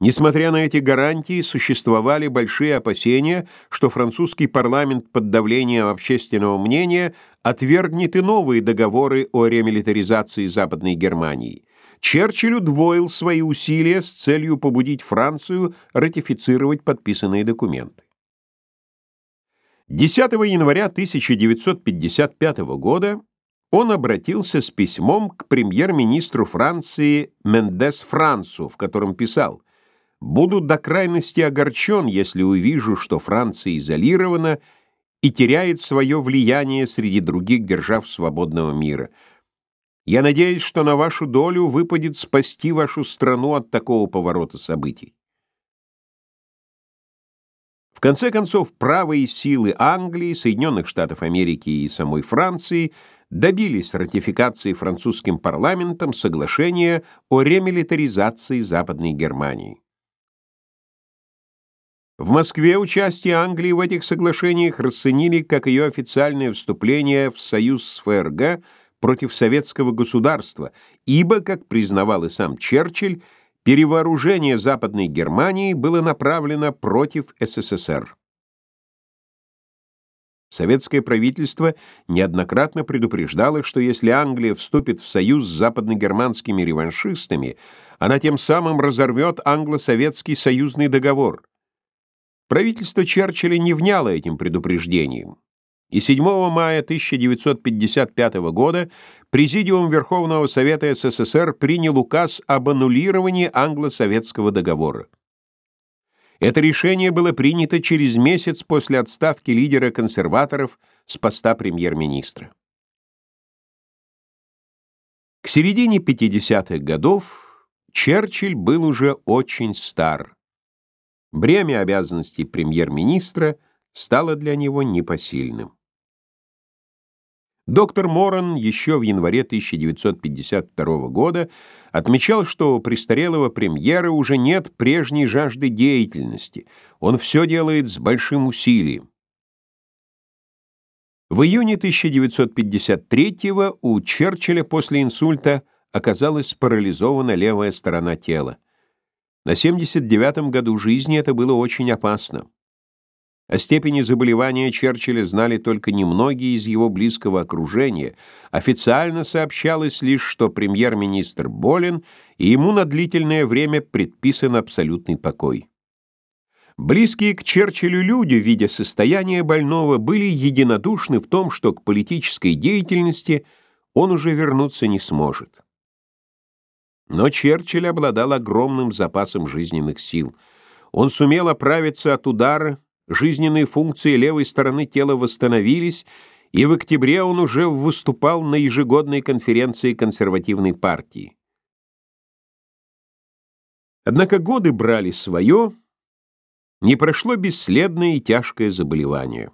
Несмотря на эти гарантии, существовали большие опасения, что французский парламент под давлением общественного мнения отвергнет и новые договоры о ремилитаризации Западной Германии. Черчилль удвоил свои усилия с целью побудить Францию ратифицировать подписанные документы. 10 января 1955 года он обратился с письмом к премьер-министру Франции Мендес Франсу, в котором писал «Буду до крайности огорчен, если увижу, что Франция изолирована и теряет свое влияние среди других держав свободного мира». Я надеюсь, что на вашу долю выпадет спасти вашу страну от такого поворота событий. В конце концов, правые силы Англии, Соединенных Штатов Америки и самой Франции добились ратификации французским парламентом соглашения о ремилитаризации Западной Германии. В Москве участие Англии в этих соглашениях расценили как ее официальное вступление в союз с ФРГ – против советского государства, ибо, как признавал и сам Черчилль, перевооружение Западной Германии было направлено против СССР. Советское правительство неоднократно предупреждало, что если Англия вступит в союз с западногерманскими реваншистами, она тем самым разорвет англо-советский союзный договор. Правительство Черчилля не вняло этим предупреждением и 7 мая 1955 года Президиум Верховного Совета СССР принял указ об аннулировании англо-советского договора. Это решение было принято через месяц после отставки лидера консерваторов с поста премьер-министра. К середине 50-х годов Черчилль был уже очень стар. Бремя обязанностей премьер-министра стало для него непосильным. Доктор Моран еще в январе 1952 года отмечал, что у престарелого премьера уже нет прежней жажды деятельности, он все делает с большим усилием. В июне 1953 у Черчилля после инсульта оказалась парализована левая сторона тела. На 79-м году жизни это было очень опасно. О степени заболевания Черчилля знали только немногие из его близкого окружения. Официально сообщалось лишь, что премьер-министр болен, и ему на длительное время предписан абсолютный покой. Близкие к Черчиллю люди, видя состояние больного, были единодушны в том, что к политической деятельности он уже вернуться не сможет. Но Черчилль обладал огромным запасом жизненных сил. Он сумел оправиться от удара, Жизненные функции левой стороны тела восстановились, и в октябре он уже выступал на ежегодной конференции консервативной партии. Однако годы брали свое, не прошло бесследное и тяжкое заболевание.